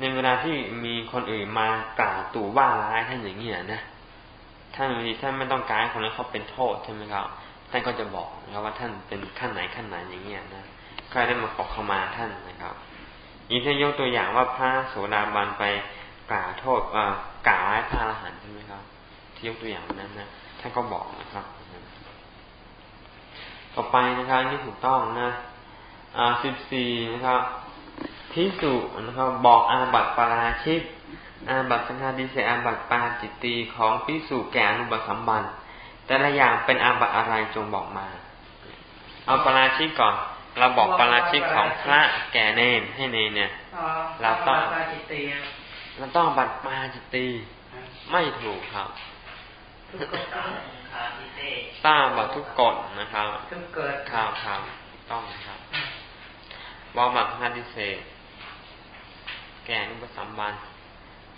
ในเวลาที่มีคนอื่นมากล่าวตู่ว่าร้ายท่านอย่างนี้นะท่านบางทีท่านไม่ต้องการให้คนนั้นเขาเป็นโทษใช่ไหมครับท่านก็จะบอกนะครับว่าท่านเป็นขั้นไหนขั้นไหนอย่างเงี้ยนะก็ได้มาขอเข้ามาท่านนะครับอีกท่านยกตัวอย่างว่าพระโสดาบันไปกล่าวโทษว่ากล่าวให้พระอรหันต์ใช่ไหมครับ ที่ยกตัวอย่างนั้นนะท่านก็บอกนะครับ ต่อไปนะครับนี่ถูกต้องนะ อ่าสิบสี่นะครับพิสุนะครับบอกอาบัติปาราชิกอาบัติสังฆาดิเศษอาบัติปาจิตตีของพิสุแก่อนุบัติสัมบันแต่ละอย่างเป็นอาบัติอะไรจงบอกมา เอาปาราชิกก่อน เราบอกปาราชิกของพระแก่เนนให้เนนเนี่ยเราต้องปาจิตตีเราต้องอาบัติปาจิตตีไม่ถูกครับทุกกฎคาทิเต้สร้างบัตทุกกฎนะครับทุกเกิดข่าวข่าวต้องครับ บอกบัตรพันธิเศษแก่นุปสัมบัน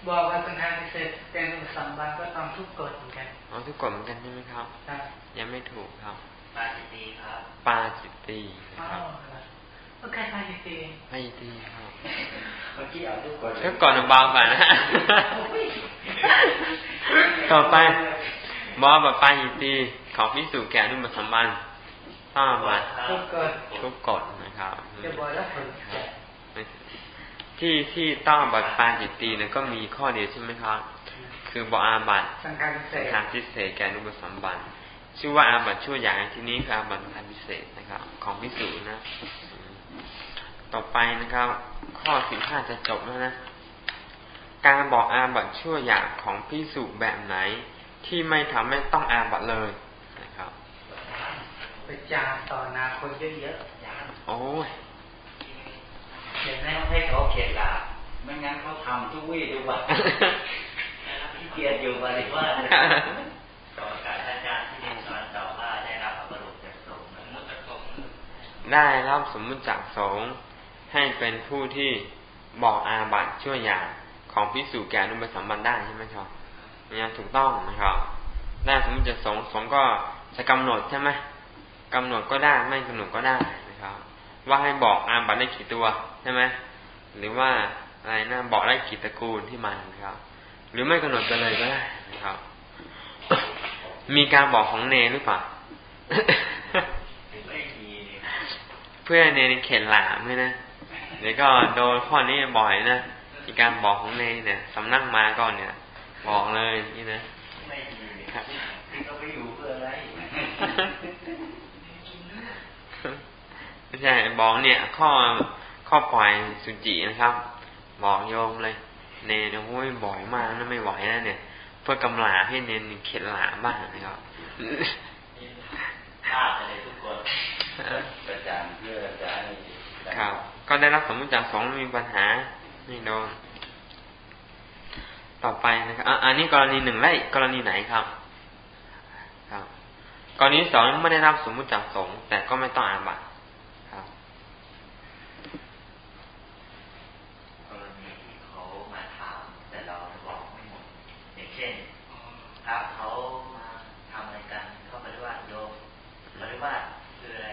บอกว่าสังฆาทิเศษแกงสัมบันก็ต้องทุกกฎเหมือนกันเอาทุกกฎเหมือนกันใช่ไหมครับครับยังไม่ถูกครับ ปาจิตตีครับปาจิตตีนะอ๋อครับก็แค่ปาจิตตีปาจิตตีครับเมื่อกี้เอาทุกคนก็ก่อนเบาก่อนนะต่อไปบอกบัตรปาจิตตีของพิสูจแก่นุปสัมบันต้องบัตรทุกกฎทุกกฎนะครับจะบอกแล้วผล ที่ที่ต้องบัตรปาจิตตีเนี่ยก็มีข้อเดียวใช่ไหมครับ คือบอกอาบัตสังฆาทิเศษทางพิเศษแก่นุปสัมบันชื่อว่าอาบัตชั่วอย่างที่นี้คืออาบัตทางพิเศษนะครับ ของพิสูจน์นะ ต่อไปนะครับ ข้อสิบห้าจะจบแล้วนะ การบอกอาบัตชั่วอย่างของพิสูจน์แบบไหน ที่ไม่ทำให้ต้องอาบัตเลยนะครับไปจามต่อหนาคนเยอะโอ้ย ๆเห็นไหมให้เขาเข็ดหลาบไม่งั้นเขาทำทุกวี่ทุกวันขี้เกียจอยู่ปฏิบัติต่อการอาจารย์ที่เรียนสอนต่อว่าได้รับพระบรมจากสงฆ์มุตตะสงฆ์ได้รับสมมุติจากสงฆ์ให้เป็นผู้ที่บอกอาบัตชั่วอย่างของพิสูจน์แก่อนุปสัมบันได้ใช่ไหมครับเนี่ยถูกต้องนะครับได้สมมติจากสงฆ์สงฆ์ก็จะกำหนดใช่ไหมกำหนดก็ได้ไม่กำหนดก็ได้นะครับ ว่าให้บอกอาบัตได้กี่ตัวใช่ไหมหรือว่าอะไรนะบอกได้กี่ตระกูลที่มานะครับ หรือไม่กำหนดไปเลยก็ได้นะครับ มีการบอกของเนรหรือเปล่าไม่มีเนี่ยเพื่อเนรเข็นหลามเลยนะเดี๋ยวก็โดนข้อนี้บ่อยนะมีการบอกของเนรเนี่ยสำนักมาก่อนเนี่ย บอกเลยนี่นะไม่มีเนี่ยที่เขาไปอยู่เพื่ออะไรไม่ใช่บอกเนี่ย ข้อ ข้อปล่อยสุจินะครับ บอกโยมเลย เนรโอ้ยบ่อยมากนะไม่ไหวนะเนี่ย เพื่อกำลาให้เนรเข็นหลามบ้างนะครับภาพอะไรทุกคนประจานเพื่อจะให้ได้ครับ ก็ได้รับสมมติจากสองไม่มีปัญหาไม่โดนต่อไปนะครับอะอันนี้กรณีหนึ่งและอีกกรณีไหนครับ ครับ กรณีที่สองไม่ได้รับสมมุติจากสงฆ์แต่ก็ไม่ต้องอาบัติครับ กรณีที่เขามาถาม แต่เราบอกไม่หมด อย่างเช่นพระเขามาทำอะไรกัน เขาปฏิวัติโยมปฏิวัติคืออะไร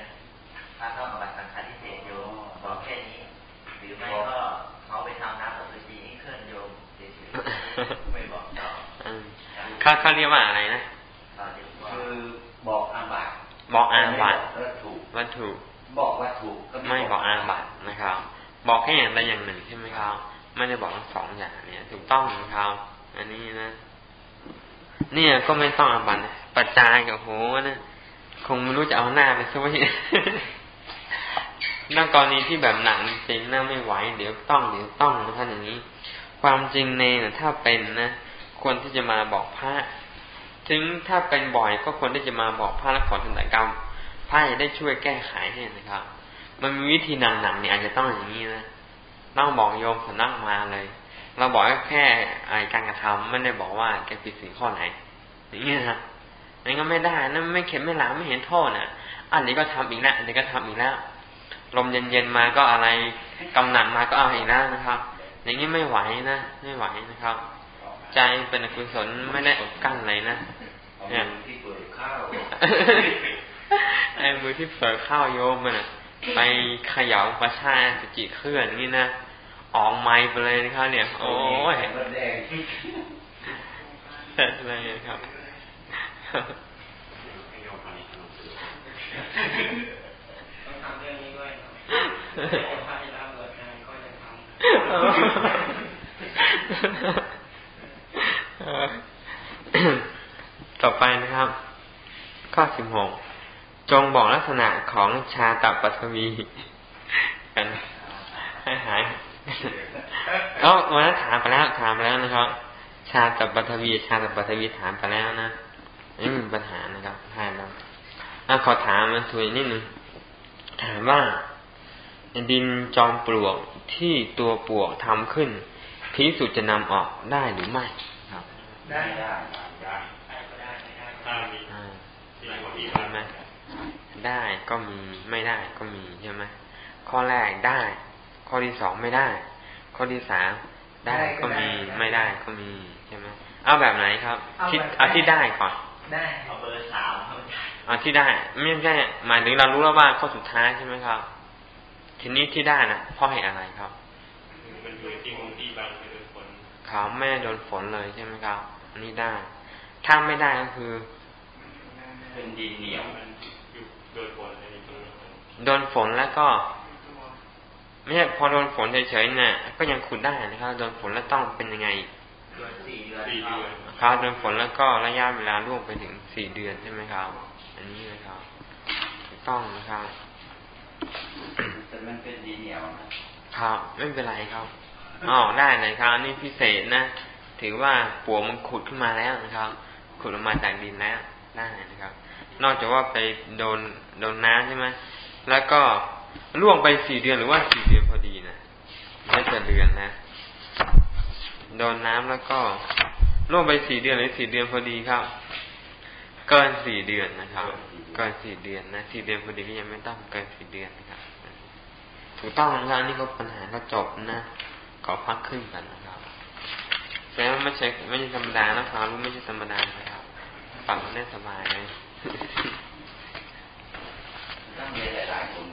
พระต้องปฏิบัติสังฆาทิเศษโยมบอกแค่นี้ หรือไม่ก็เขาไปทำน้ำอสุจิให้เคลื่อนโยมเฉยๆไม่บอกต่อ อืม เขาเขาเรียกว่าอะไรนะต่อเดี๋ยวว่าคือบอกอาบัติบอกอาบัติวัตถุวัตถุ บอกวัตถุก็ไม่บอกอาบัตินะครับ บอกแค่อย่างใดอย่างหนึ่งใช่ไหมครับไม่ได้บอกทั้งสองอย่างเนี่ย ถูกต้องนะครับ อันนี้นะ เนี่ยก็ไม่ต้องอาบัตินะปัจจายกับโหนะคงไม่รู้จะเอาหน้าไปช่วยนั่นกรณีที่แบบหนังจริงน่าไม่ไหวเดี๋ยวต้องเดี๋ยวต้องนะท่านอย่างนี้ ความจริงเนนะถ้าเป็นนะ ควรที่จะมาบอกพระถึงถ้าเป็นบ่อยก็ควรที่จะมาบอกพระและขอทันตกรรมพระจะได้ช่วยแก้ไขให้นะครับ มันมีวิธีหนักๆเนี่ยอาจจะต้องอย่างนี้นะต้องบอกโยมสนักมาเลย เราบอกแค่ไอการกระทำไม่ได้บอกว่าแกผิดสิ่งข้อไหน อย่างนี้นะนั่นก็ไม่ได้นั่นไม่เข็ดไม่หลาไม่เห็นโทษน่ะอันนี้ก็ทำอีกแล้วอันนี้ก็ทำอีกแล้วลมเย็นๆมาก็อะไรกำหนัดมาก็เอาอีกแล้วนะครับ อย่างนี้ไม่ไหวนะไม่ไหวนะครับ ใจเป็นอกุศลไม่ได้อดกั้นเลยนะเนี่ยที่เปิดข้าวไอ้มือที่เปิดข้าวโยมมันอะไปเขย่าประชาสจิเคลื่อนนี่นะออกไม้ไปเลยนะครับเนี่ย โอ้ยรถแดงเสร็จเลยครับให้โยมพานิชย์หนังสือต้องทำเรื่องนี้ด้วย ต่อไปนะครับ ข้อสิบหกจงบอกลักษณะของชาตปัทวีกันให้หายเอ้วันนั้นถามไปแล้วถามไปแล้วนะครับ ชาตปัทวี ชาตปัทวีถามไปแล้วนะนี่มีปัญหานะครับใช่แล้วอะขอถามมันถวยนิดนึงถามว่าดินจอมปลวกที่ตัวปลวกทำขึ้นพิสุจะนำออกได้หรือไม่ ได้ได้ได้ได้ก็ได้ไม่ได้ก็ถ้ามีอ่าที่หัวที่ใช่ไหมได้ก็มีไม่ได้ก็มีใช่ไหมข้อแรกได้ ข้อที่สองไม่ได้ ข้อที่สามได้ก็มีไม่ได้ก็มีใช่ไหมเอาแบบไหนครับคิดเอาที่ได้ก่อน ได้เอาเบอร์สามเข้าใจเอาที่ได้ไม่ใช่หมายถึงเรารู้แล้วว่าข้อสุดท้ายใช่ไหมครับ ทีนี้ที่ได้นะเพราะเหตุอะไรครับ มันอยู่ที่คงที่บางไม่โดนฝน เขาไม่ได้โดนฝนเลยใช่ไหมครับอันนี้ได้ ถ้าไม่ได้ก็คือ เป็นดินเหนียวมันอยู่โดนฝนอะไรตรงนั้นโดนฝนแล้วก็ไม่ใช่พอโดนฝนเฉยๆเนี่ยก็ยังขุดได้นะครับโดนฝนแล้วต้องเป็นยังไงอีกเดือนสี่เดือนสี่เดือนครับโดนฝนแล้วก็ระยะเวลาล่วงไปถึงสี่เดือนใช่ไหมครับ อันนี้นะครับถูกต้องนะครับแต่มันเป็นดินเหนียวนะครับไม่เป็นไรครับ อ๋อได้เลยครับอันนี่พิเศษนะถือว่าปัวมันขุดขึ้นมาแล้วนะครับ ขุดออกมาจากดินแล้วได้นะครับ นอกจากว่าไปโดนโดนน้ำใช่ไหมแล้วก็ล่วงไปสี่เดือนหรือว่าสี่เดือนพอดีนะไม่จะเดือนนะ โดนน้ำแล้วก็ล่วงไปสี่เดือนหรือสี่เดือนพอดีครับ เกินสี่เดือนนะครับ เกินสี่เดือนนะสี่เดือนพอดีก็ยังไม่ต้องเกินสี่เดือนนะครับ ถูกต้องนะครับอันนี่ก็ปัญหาก็จบนะ ขอพักขึ้นกันนะครับแม้ว่าไม่ใช่ไม่ใช่ธรรมดานะความรู้ไม่ใช่ธรรมดานะครับฟังได้สบายเลยตั้งใจหลายคน